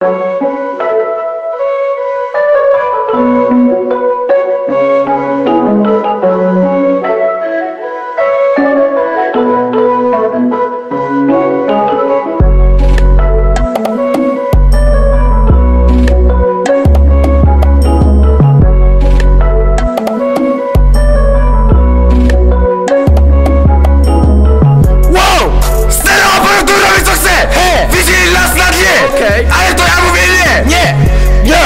you. Nie! Nie! Nie!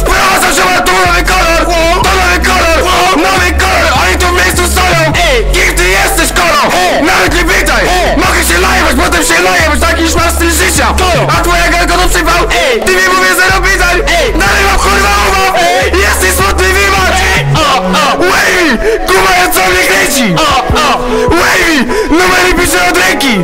Wprowadzam się na tu nowy kolor! To nowy kolor! Nowy kolor! Oni tu w miejscu stoją! Kim ty jesteś kolor? Nawet nie pytaj! Mogę się najebać, potem się najebać, taki już masz styl życia! A twoja galka to przypał! Ty mi mówię zero pytań! Nalewam kurwa umów! Jesteś smutny wymacz! Wavy! Kuba co mnie kręci! Wavy! Numery piszę od ręki!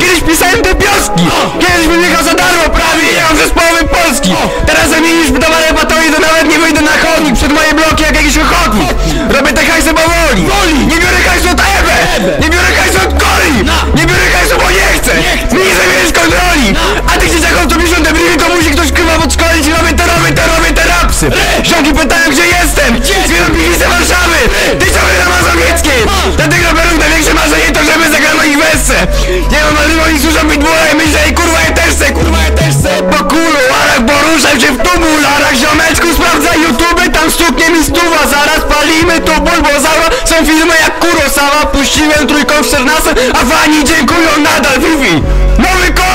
Kiedyś pisałem te pioski! Kiedyś bym jechał za darmo prawie i jechał przez połowę Polski! Teraz zamieniliśmy Nie mam ale oni słyszą pitbulla i myślę, ej kurwa ja też chcę, kurwa ja też chcę! Po kuluarach poruszam się w tumularach, ziomeczku sprawdzaj YouTube, tam stuknie mi stuwa, zaraz palimy bo zaraz są filmy jak Kurosawa, puściłem trójką w 14, a fani dziękują nadal, Vivi! Nowy kolor